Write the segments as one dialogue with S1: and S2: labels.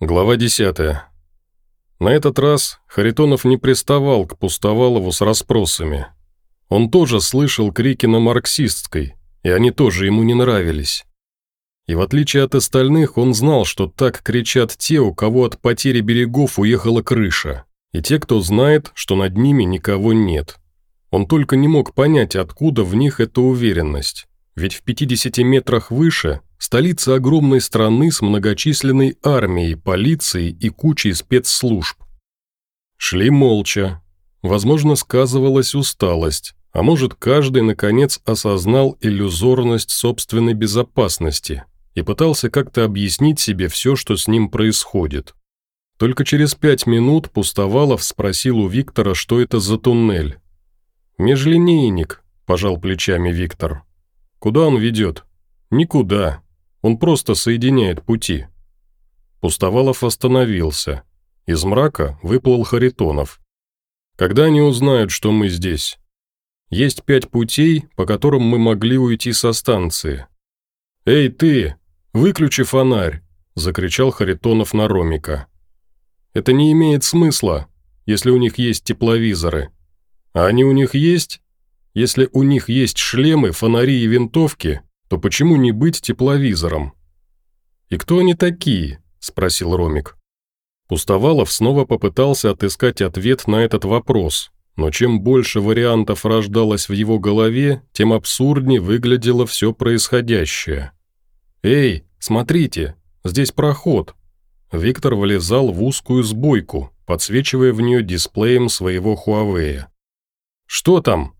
S1: Глава 10. На этот раз Харитонов не приставал к Пустовалову с расспросами. Он тоже слышал крики на марксистской, и они тоже ему не нравились. И в отличие от остальных, он знал, что так кричат те, у кого от потери берегов уехала крыша, и те, кто знает, что над ними никого нет. Он только не мог понять, откуда в них эта уверенность. Ведь в 50 метрах выше – столица огромной страны с многочисленной армией, полицией и кучей спецслужб. Шли молча. Возможно, сказывалась усталость, а может, каждый, наконец, осознал иллюзорность собственной безопасности и пытался как-то объяснить себе все, что с ним происходит. Только через пять минут Пустовалов спросил у Виктора, что это за туннель. «Межлинейник», – пожал плечами Виктор. Куда он ведет? Никуда. Он просто соединяет пути. Пустовалов остановился. Из мрака выплыл Харитонов. Когда они узнают, что мы здесь? Есть пять путей, по которым мы могли уйти со станции. «Эй, ты! Выключи фонарь!» – закричал Харитонов на Ромика. «Это не имеет смысла, если у них есть тепловизоры. А они у них есть? Если у них есть шлемы, фонари и винтовки, то почему не быть тепловизором? «И кто они такие?» – спросил Ромик. Пустовалов снова попытался отыскать ответ на этот вопрос, но чем больше вариантов рождалось в его голове, тем абсурднее выглядело все происходящее. «Эй, смотрите, здесь проход!» Виктор влезал в узкую сбойку, подсвечивая в нее дисплеем своего Huawei. «Что там?»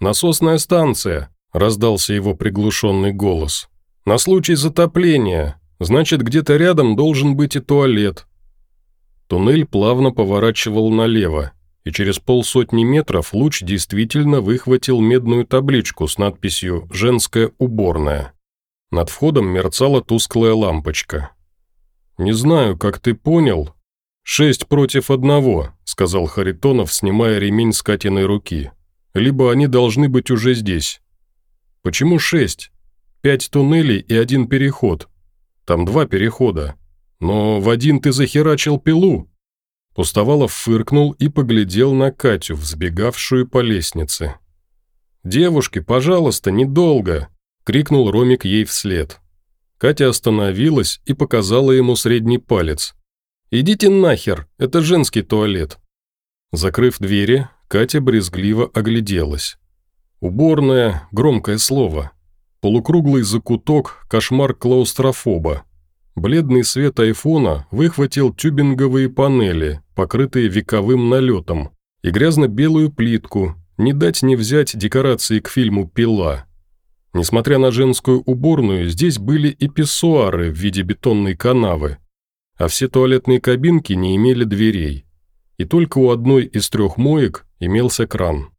S1: «Насосная станция», – раздался его приглушенный голос. «На случай затопления. Значит, где-то рядом должен быть и туалет». Туннель плавно поворачивал налево, и через полсотни метров луч действительно выхватил медную табличку с надписью «Женская уборная». Над входом мерцала тусклая лампочка. «Не знаю, как ты понял». «Шесть против одного», – сказал Харитонов, снимая ремень с Катиной руки либо они должны быть уже здесь. Почему шесть? Пять туннелей и один переход. Там два перехода. Но в один ты захерачил пилу. Пустовалов фыркнул и поглядел на Катю, взбегавшую по лестнице. «Девушки, пожалуйста, недолго!» – крикнул Ромик ей вслед. Катя остановилась и показала ему средний палец. «Идите нахер, это женский туалет». Закрыв двери, Катя брезгливо огляделась. Уборная – громкое слово. Полукруглый закуток – кошмар клаустрофоба. Бледный свет айфона выхватил тюбинговые панели, покрытые вековым налетом, и грязно-белую плитку, не дать не взять декорации к фильму «Пила». Несмотря на женскую уборную, здесь были и писсуары в виде бетонной канавы, а все туалетные кабинки не имели дверей. И только у одной из трех моек имелся кран.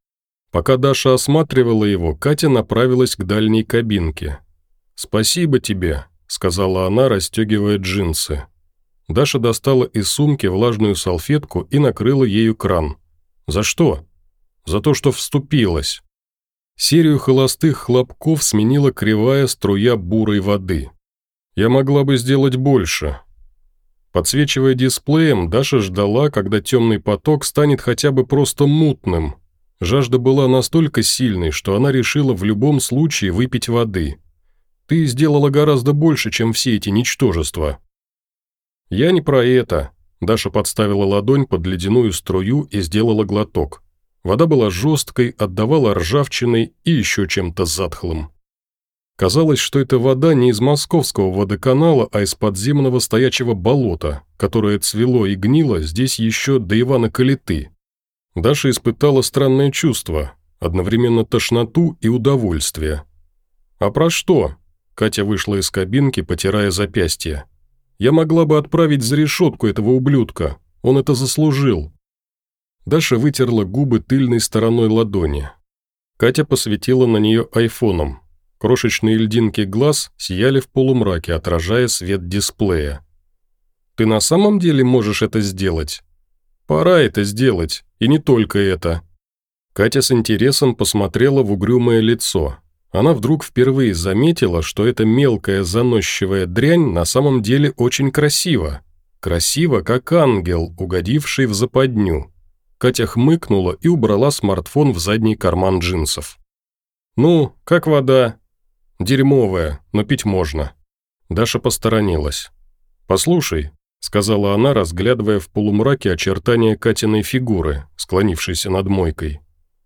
S1: Пока Даша осматривала его, Катя направилась к дальней кабинке. «Спасибо тебе», – сказала она, расстегивая джинсы. Даша достала из сумки влажную салфетку и накрыла ею кран. «За что?» «За то, что вступилась». Серию холостых хлопков сменила кривая струя бурой воды. «Я могла бы сделать больше», Подсвечивая дисплеем, Даша ждала, когда темный поток станет хотя бы просто мутным. Жажда была настолько сильной, что она решила в любом случае выпить воды. «Ты сделала гораздо больше, чем все эти ничтожества». «Я не про это», – Даша подставила ладонь под ледяную струю и сделала глоток. Вода была жесткой, отдавала ржавчиной и еще чем-то затхлым. Казалось, что это вода не из московского водоканала, а из подземного стоячего болота, которое цвело и гнило здесь еще до Ивана Калиты. Даша испытала странное чувство, одновременно тошноту и удовольствие. «А про что?» Катя вышла из кабинки, потирая запястье. «Я могла бы отправить за решетку этого ублюдка. Он это заслужил». Даша вытерла губы тыльной стороной ладони. Катя посветила на нее айфоном. Крошечные льдинки глаз сияли в полумраке, отражая свет дисплея. «Ты на самом деле можешь это сделать?» «Пора это сделать, и не только это». Катя с интересом посмотрела в угрюмое лицо. Она вдруг впервые заметила, что эта мелкая заносчивая дрянь на самом деле очень красива. Красиво, как ангел, угодивший в западню. Катя хмыкнула и убрала смартфон в задний карман джинсов. «Ну, как вода?» «Дерьмовая, но пить можно». Даша посторонилась. «Послушай», — сказала она, разглядывая в полумраке очертания Катиной фигуры, склонившейся над мойкой.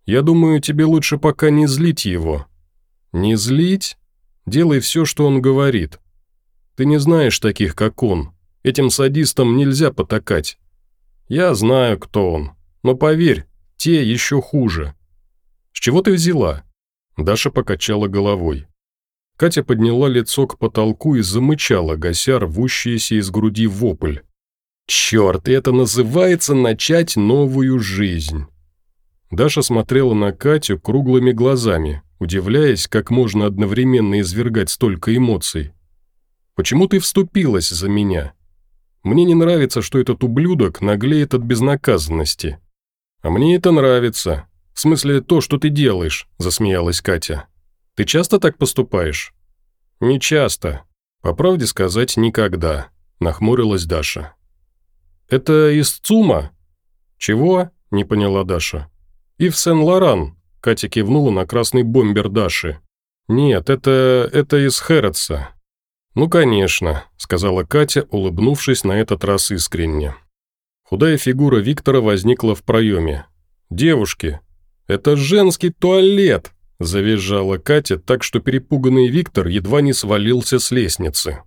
S1: «Я думаю, тебе лучше пока не злить его». «Не злить? Делай все, что он говорит. Ты не знаешь таких, как он. Этим садистам нельзя потакать. Я знаю, кто он. Но поверь, те еще хуже. С чего ты взяла?» Даша покачала головой. Катя подняла лицо к потолку и замычала, гася рвущийся из груди вопль. «Черт, это называется начать новую жизнь!» Даша смотрела на Катю круглыми глазами, удивляясь, как можно одновременно извергать столько эмоций. «Почему ты вступилась за меня? Мне не нравится, что этот ублюдок наглеет от безнаказанности. А мне это нравится. В смысле, то, что ты делаешь», – засмеялась Катя. Ты часто так поступаешь?» «Не часто. По правде сказать, никогда», – нахмурилась Даша. «Это из ЦУМа?» «Чего?» – не поняла Даша. «Ив Сен-Лоран», – Катя кивнула на красный бомбер Даши. «Нет, это... это из Хэротса». «Ну, конечно», – сказала Катя, улыбнувшись на этот раз искренне. Худая фигура Виктора возникла в проеме. «Девушки, это женский туалет!» Завизжала Катя так, что перепуганный Виктор едва не свалился с лестницы.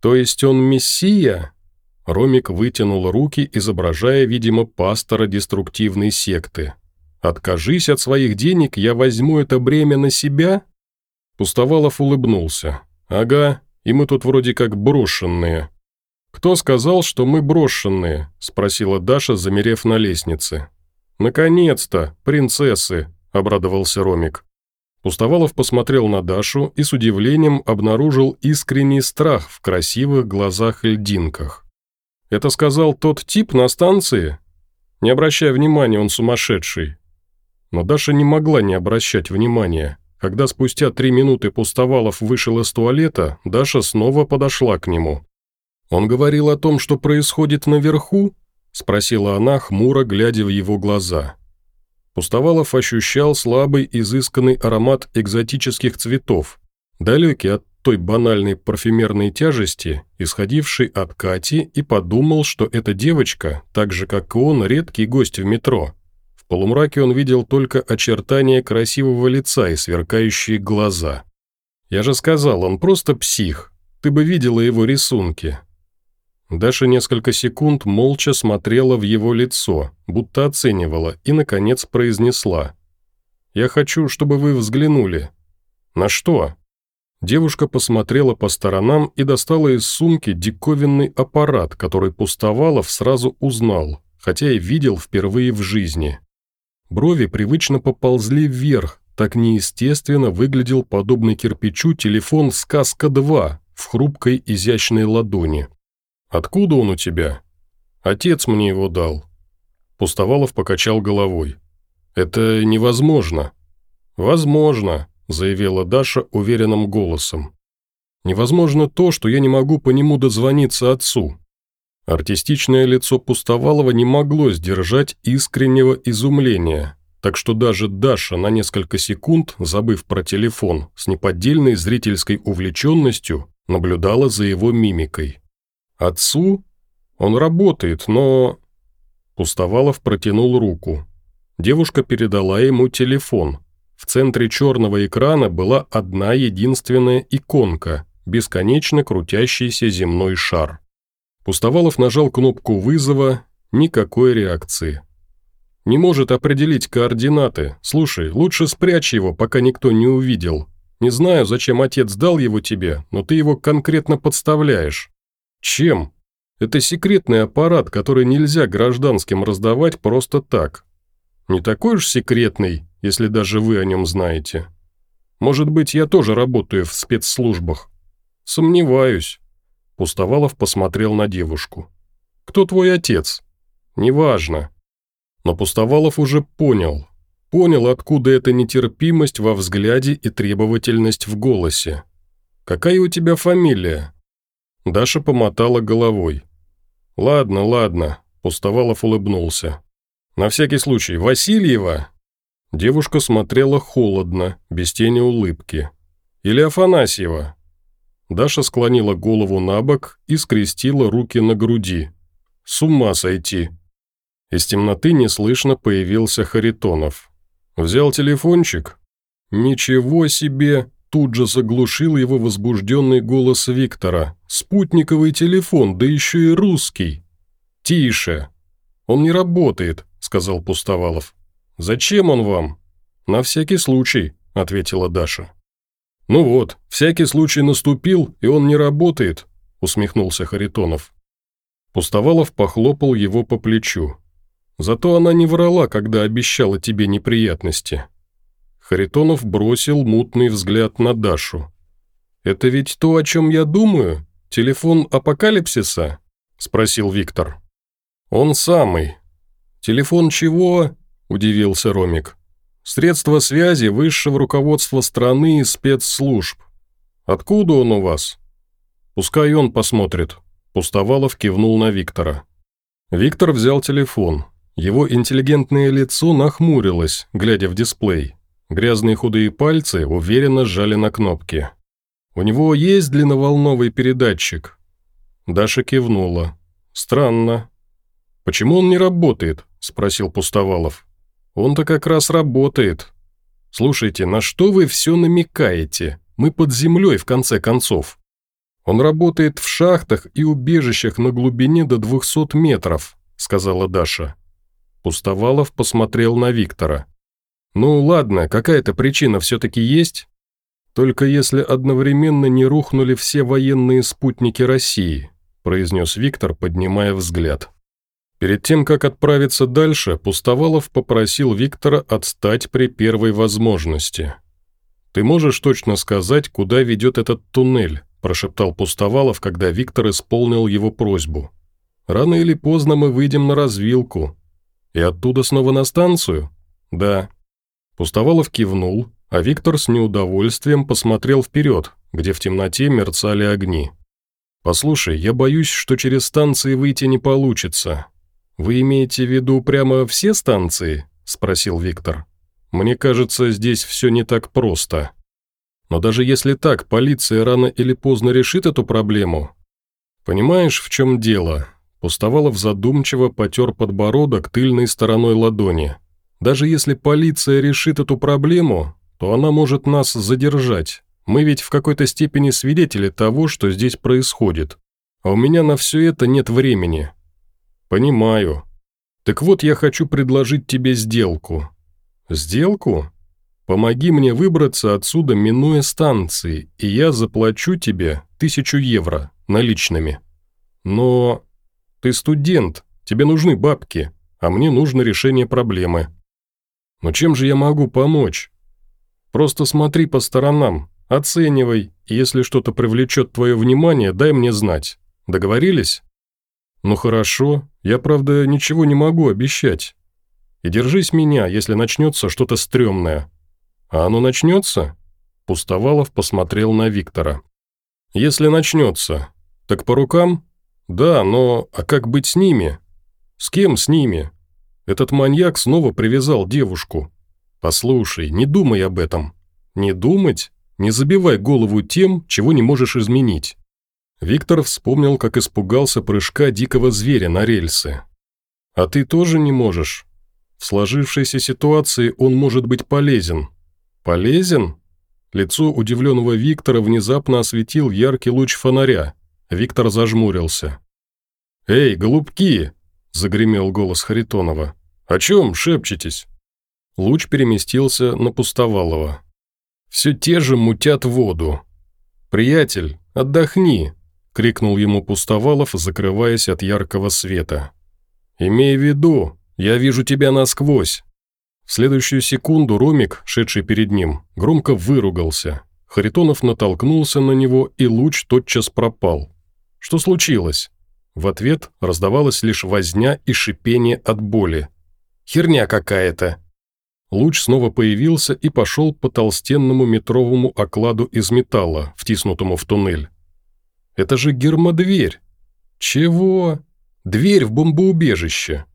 S1: «То есть он мессия?» Ромик вытянул руки, изображая, видимо, пастора деструктивной секты. «Откажись от своих денег, я возьму это бремя на себя?» Пустовалов улыбнулся. «Ага, и мы тут вроде как брошенные». «Кто сказал, что мы брошенные?» – спросила Даша, замерев на лестнице. «Наконец-то, принцессы!» – обрадовался Ромик. Пустовалов посмотрел на Дашу и с удивлением обнаружил искренний страх в красивых глазах-льдинках. «Это сказал тот тип на станции? Не обращай внимания, он сумасшедший». Но Даша не могла не обращать внимания. Когда спустя три минуты Пустовалов вышел из туалета, Даша снова подошла к нему. «Он говорил о том, что происходит наверху?» – спросила она, хмуро глядя в его глаза. Пустовалов ощущал слабый, изысканный аромат экзотических цветов, далекий от той банальной парфюмерной тяжести, исходившей от Кати, и подумал, что эта девочка, так же как и он, редкий гость в метро. В полумраке он видел только очертания красивого лица и сверкающие глаза. «Я же сказал, он просто псих. Ты бы видела его рисунки. Даша несколько секунд молча смотрела в его лицо, будто оценивала, и, наконец, произнесла. «Я хочу, чтобы вы взглянули». «На что?» Девушка посмотрела по сторонам и достала из сумки диковинный аппарат, который Пустовалов сразу узнал, хотя и видел впервые в жизни. Брови привычно поползли вверх, так неестественно выглядел подобный кирпичу телефон «Сказка-2» в хрупкой изящной ладони. «Откуда он у тебя?» «Отец мне его дал». Пустовалов покачал головой. «Это невозможно». «Возможно», – заявила Даша уверенным голосом. «Невозможно то, что я не могу по нему дозвониться отцу». Артистичное лицо Пустовалова не могло сдержать искреннего изумления, так что даже Даша на несколько секунд, забыв про телефон, с неподдельной зрительской увлеченностью наблюдала за его мимикой. Отцу? Он работает, но...» Пустовалов протянул руку. Девушка передала ему телефон. В центре черного экрана была одна единственная иконка, бесконечно крутящийся земной шар. Пустовалов нажал кнопку вызова, никакой реакции. «Не может определить координаты. Слушай, лучше спрячь его, пока никто не увидел. Не знаю, зачем отец дал его тебе, но ты его конкретно подставляешь. Чем? Это секретный аппарат, который нельзя гражданским раздавать просто так. Не такой уж секретный, если даже вы о нем знаете. Может быть, я тоже работаю в спецслужбах? Сомневаюсь. Пустовалов посмотрел на девушку. Кто твой отец? Неважно. Но Пустовалов уже понял. Понял, откуда эта нетерпимость во взгляде и требовательность в голосе. «Какая у тебя фамилия?» Даша помотала головой. «Ладно, ладно», – Пустовалов улыбнулся. «На всякий случай, Васильева?» Девушка смотрела холодно, без тени улыбки. «Или Афанасьева?» Даша склонила голову на бок и скрестила руки на груди. «С ума сойти!» Из темноты неслышно появился Харитонов. «Взял телефончик?» «Ничего себе!» Тут же заглушил его возбужденный голос Виктора. «Спутниковый телефон, да еще и русский!» «Тише!» «Он не работает», — сказал Пустовалов. «Зачем он вам?» «На всякий случай», — ответила Даша. «Ну вот, всякий случай наступил, и он не работает», — усмехнулся Харитонов. Пустовалов похлопал его по плечу. «Зато она не врала, когда обещала тебе неприятности». Харитонов бросил мутный взгляд на Дашу. «Это ведь то, о чем я думаю? Телефон апокалипсиса?» – спросил Виктор. «Он самый». «Телефон чего?» – удивился Ромик. Средства связи высшего руководства страны и спецслужб. Откуда он у вас? Пускай он посмотрит. Пустовалов кивнул на Виктора. Виктор взял телефон. Его интеллигентное лицо нахмурилось, глядя в дисплей. Грязные худые пальцы уверенно сжали на кнопки. «У него есть длинноволновый передатчик?» Даша кивнула. «Странно». «Почему он не работает?» – спросил Пустовалов. Он-то как раз работает. Слушайте, на что вы все намекаете? Мы под землей, в конце концов. Он работает в шахтах и убежищах на глубине до 200 метров, сказала Даша. Пустовалов посмотрел на Виктора. «Ну ладно, какая-то причина все-таки есть? Только если одновременно не рухнули все военные спутники России», произнес Виктор, поднимая взгляд. Перед тем, как отправиться дальше, Пустовалов попросил Виктора отстать при первой возможности. «Ты можешь точно сказать, куда ведет этот туннель?» – прошептал Пустовалов, когда Виктор исполнил его просьбу. «Рано или поздно мы выйдем на развилку. И оттуда снова на станцию?» «Да». Пустовалов кивнул, а Виктор с неудовольствием посмотрел вперед, где в темноте мерцали огни. «Послушай, я боюсь, что через станции выйти не получится. «Вы имеете в виду прямо все станции?» – спросил Виктор. «Мне кажется, здесь все не так просто. Но даже если так, полиция рано или поздно решит эту проблему. Понимаешь, в чем дело?» Пустовалов задумчиво потер подбородок тыльной стороной ладони. «Даже если полиция решит эту проблему, то она может нас задержать. Мы ведь в какой-то степени свидетели того, что здесь происходит. А у меня на все это нет времени. «Понимаю. Так вот, я хочу предложить тебе сделку». «Сделку? Помоги мне выбраться отсюда, минуя станции, и я заплачу тебе тысячу евро наличными. Но ты студент, тебе нужны бабки, а мне нужно решение проблемы. Но чем же я могу помочь? Просто смотри по сторонам, оценивай, и если что-то привлечет твое внимание, дай мне знать. Договорились?» «Ну хорошо, я, правда, ничего не могу обещать. И держись меня, если начнется что-то стрёмное. А оно начнется?» Пустовалов посмотрел на Виктора. «Если начнется, так по рукам? Да, но а как быть с ними? С кем с ними? Этот маньяк снова привязал девушку. Послушай, не думай об этом. Не думать? Не забивай голову тем, чего не можешь изменить. Виктор вспомнил, как испугался прыжка дикого зверя на рельсы. «А ты тоже не можешь? В сложившейся ситуации он может быть полезен». «Полезен?» Лицо удивленного Виктора внезапно осветил яркий луч фонаря. Виктор зажмурился. «Эй, голубки!» – загремел голос Харитонова. «О чем шепчетесь?» Луч переместился на Пустовалова. «Все те же мутят воду. Приятель, отдохни, – крикнул ему Пустовалов, закрываясь от яркого света. «Имей в виду, я вижу тебя насквозь». В следующую секунду Ромик, шедший перед ним, громко выругался. Харитонов натолкнулся на него, и луч тотчас пропал. «Что случилось?» В ответ раздавалась лишь возня и шипение от боли. «Херня какая-то!» Луч снова появился и пошел по толстенному метровому окладу из металла, втиснутому в туннель. Это же гермодверь!» «Чего?» Дверь в бомбоубежище.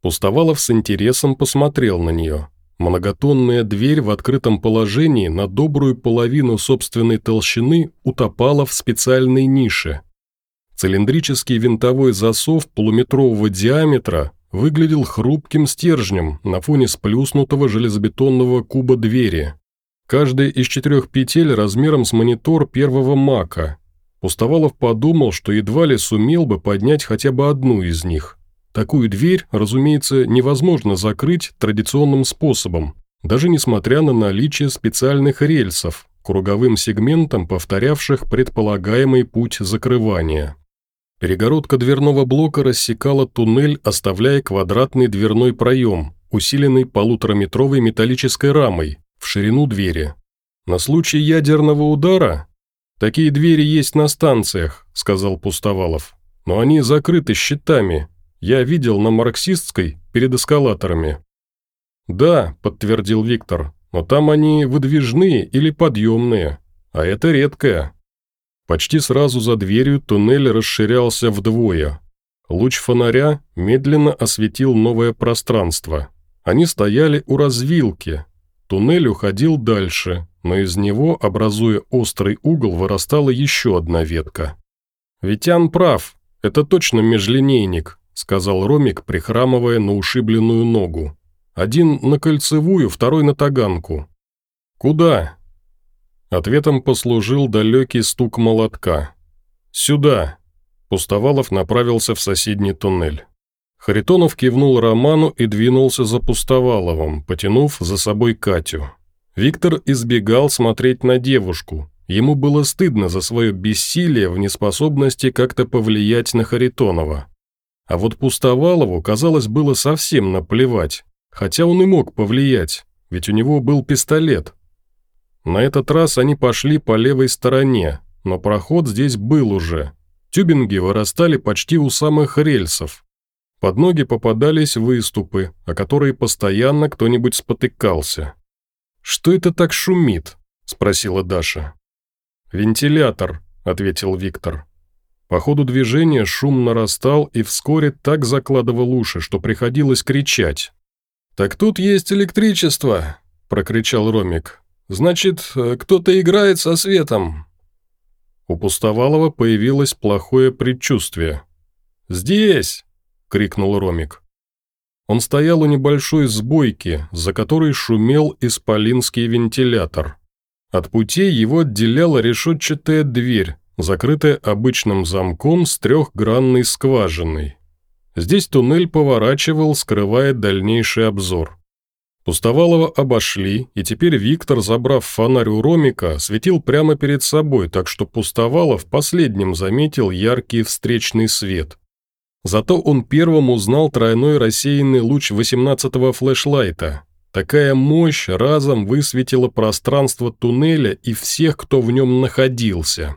S1: Пустовалов с интересом посмотрел на нее. Многотонная дверь в открытом положении на добрую половину собственной толщины утопала в специальной нише. Цилиндрический винтовой засов полуметрового диаметра выглядел хрупким стержнем на фоне сплюснутого железобетонного куба двери. Каждая из четырех петель размером с монитор первого мака. Пустовалов подумал, что едва ли сумел бы поднять хотя бы одну из них. Такую дверь, разумеется, невозможно закрыть традиционным способом, даже несмотря на наличие специальных рельсов, круговым сегментом повторявших предполагаемый путь закрывания. Перегородка дверного блока рассекала туннель, оставляя квадратный дверной проем, усиленный полутораметровой металлической рамой, в ширину двери. На случай ядерного удара? Такие двери есть на станциях, сказал Пустовалов. Но они закрыты щитами, я видел на марксистской перед эскалаторами». «Да», – подтвердил Виктор, – «но там они выдвижные или подъемные, а это редкое». Почти сразу за дверью туннель расширялся вдвое. Луч фонаря медленно осветил новое пространство. Они стояли у развилки. Туннель уходил дальше, но из него, образуя острый угол, вырастала еще одна ветка. «Витян прав, это точно межлинейник», – сказал Ромик, прихрамывая на ушибленную ногу. «Один на кольцевую, второй на таганку». «Куда?» Ответом послужил далекий стук молотка. «Сюда!» Пустовалов направился в соседний туннель. Харитонов кивнул Роману и двинулся за Пустоваловым, потянув за собой Катю. Виктор избегал смотреть на девушку. Ему было стыдно за свое бессилие в неспособности как-то повлиять на Харитонова. А вот Пустовалову, казалось, было совсем наплевать, хотя он и мог повлиять, ведь у него был пистолет. На этот раз они пошли по левой стороне, но проход здесь был уже. Тюбинги вырастали почти у самых рельсов. Под ноги попадались выступы, о которые постоянно кто-нибудь спотыкался. «Что это так шумит?» – спросила Даша. «Вентилятор», – ответил Виктор. По ходу движения шум нарастал и вскоре так закладывал уши, что приходилось кричать. «Так тут есть электричество!» – прокричал Ромик. «Значит, э, кто-то играет со светом!» У Пустовалова появилось плохое предчувствие. «Здесь!» – крикнул Ромик. Он стоял у небольшой сбойки, за которой шумел исполинский вентилятор. От путей его отделяла решетчатая дверь, закрытая обычным замком с трехгранной скважиной. Здесь туннель поворачивал, скрывая дальнейший обзор. Пустовалова обошли, и теперь Виктор, забрав фонарь у Ромика, светил прямо перед собой, так что Пустовалов последним заметил яркий встречный свет. Зато он первым узнал тройной рассеянный луч 18-го флешлайта. Такая мощь разом высветила пространство туннеля и всех, кто в нем находился.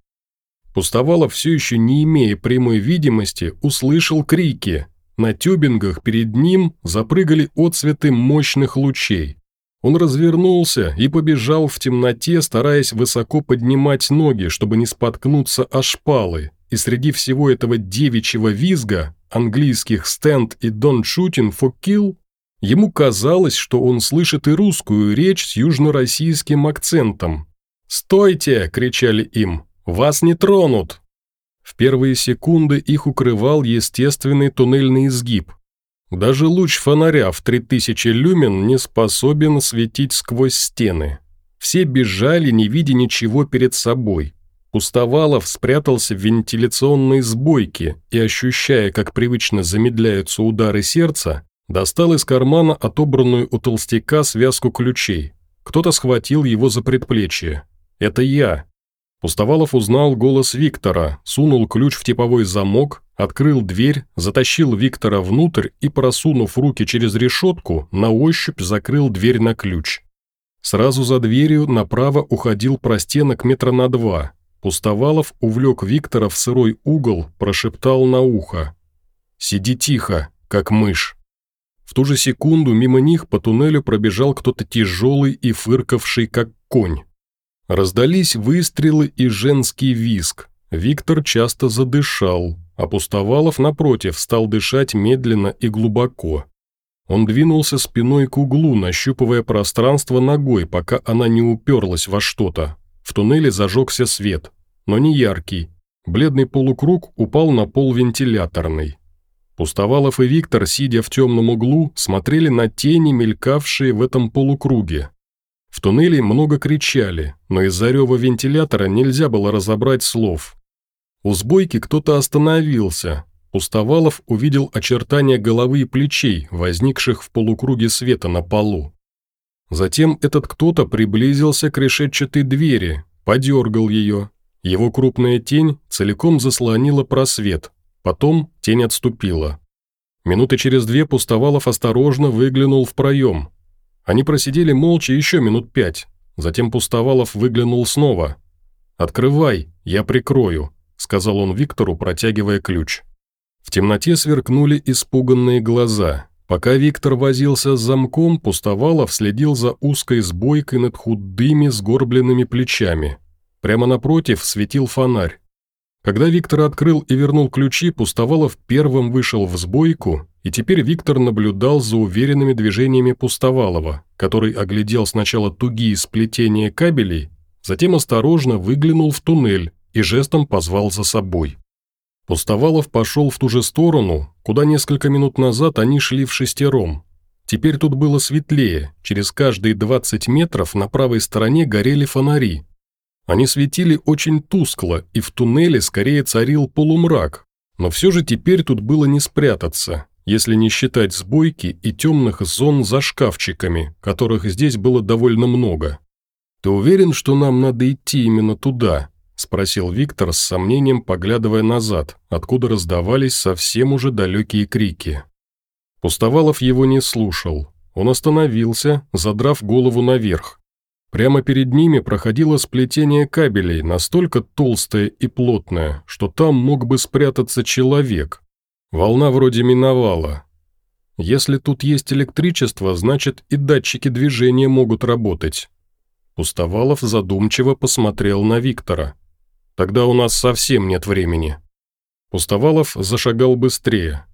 S1: Пустовалов, все еще не имея прямой видимости, услышал крики. На тюбингах перед ним запрыгали отцветы мощных лучей. Он развернулся и побежал в темноте, стараясь высоко поднимать ноги, чтобы не споткнуться о шпалы. И среди всего этого девичьего визга, английских «stand» и «don't shooting for kill», ему казалось, что он слышит и русскую речь с южно-российским акцентом. «Стойте!» – кричали им. «Вас не тронут!» В первые секунды их укрывал естественный туннельный изгиб. Даже луч фонаря в 3000 люмен не способен светить сквозь стены. Все бежали, не видя ничего перед собой. Пустовалов спрятался в вентиляционной сбойке и, ощущая, как привычно замедляются удары сердца, достал из кармана отобранную у толстяка связку ключей. Кто-то схватил его за предплечье. «Это я», Пустовалов узнал голос Виктора, сунул ключ в типовой замок, открыл дверь, затащил Виктора внутрь и, просунув руки через решетку, на ощупь закрыл дверь на ключ. Сразу за дверью направо уходил простенок метра на два. Пустовалов увлек Виктора в сырой угол, прошептал на ухо. «Сиди тихо, как мышь». В ту же секунду мимо них по туннелю пробежал кто-то тяжелый и фыркавший, как конь. Раздались выстрелы и женский виск. Виктор часто задышал. а Пустовалов, напротив, стал дышать медленно и глубоко. Он двинулся спиной к углу, нащупывая пространство ногой, пока она не уперлась во что-то. В туннеле зажегся свет, но не яркий. Бледный полукруг упал на пол вентиляторный. Пустовалов и Виктор, сидя в темном углу, смотрели на тени, мелькавшие в этом полукруге. В туннеле много кричали, но из-за рева вентилятора нельзя было разобрать слов. У сбойки кто-то остановился. Пустовалов увидел очертания головы и плечей, возникших в полукруге света на полу. Затем этот кто-то приблизился к решетчатой двери, подергал ее. Его крупная тень целиком заслонила просвет, потом тень отступила. Минуты через две Пустовалов осторожно выглянул в проем. Они просидели молча еще минут пять. Затем Пустовалов выглянул снова. «Открывай, я прикрою», — сказал он Виктору, протягивая ключ. В темноте сверкнули испуганные глаза. Пока Виктор возился с замком, Пустовалов следил за узкой сбойкой над худыми сгорбленными плечами. Прямо напротив светил фонарь. Когда Виктор открыл и вернул ключи, Пустовалов первым вышел в сбойку, и теперь Виктор наблюдал за уверенными движениями Пустовалова, который оглядел сначала тугие сплетения кабелей, затем осторожно выглянул в туннель и жестом позвал за собой. Пустовалов пошел в ту же сторону, куда несколько минут назад они шли в шестером. Теперь тут было светлее, через каждые 20 метров на правой стороне горели фонари, они светили очень тускло, и в туннеле скорее царил полумрак, но все же теперь тут было не спрятаться, если не считать сбойки и темных зон за шкафчиками, которых здесь было довольно много. «Ты уверен, что нам надо идти именно туда?» – спросил Виктор с сомнением, поглядывая назад, откуда раздавались совсем уже далекие крики. Пустовалов его не слушал. Он остановился, задрав голову наверх, Прямо перед ними проходило сплетение кабелей, настолько толстое и плотное, что там мог бы спрятаться человек. Волна вроде миновала. Если тут есть электричество, значит и датчики движения могут работать. Пустовалов задумчиво посмотрел на Виктора. «Тогда у нас совсем нет времени». Пустовалов зашагал быстрее.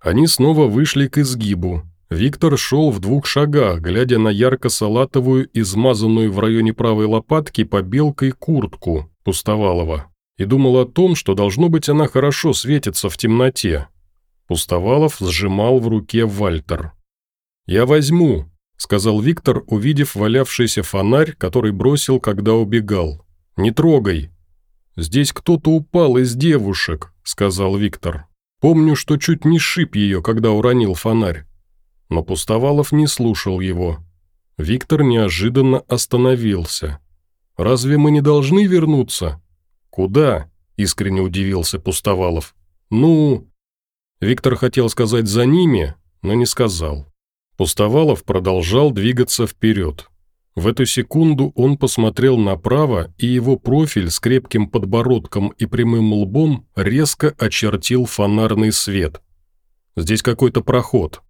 S1: Они снова вышли к изгибу, Виктор шел в двух шагах, глядя на ярко-салатовую, измазанную в районе правой лопатки побелкой куртку Пустовалова, и думал о том, что, должно быть, она хорошо светится в темноте. Пустовалов сжимал в руке Вальтер. «Я возьму», — сказал Виктор, увидев валявшийся фонарь, который бросил, когда убегал. «Не трогай». «Здесь кто-то упал из девушек», — сказал Виктор. «Помню, что чуть не шип ее, когда уронил фонарь. Но Пустовалов не слушал его. Виктор неожиданно остановился. «Разве мы не должны вернуться?» «Куда?» – искренне удивился Пустовалов. «Ну...» Виктор хотел сказать «за ними», но не сказал. Пустовалов продолжал двигаться вперед. В эту секунду он посмотрел направо, и его профиль с крепким подбородком и прямым лбом резко очертил фонарный свет. «Здесь какой-то проход»,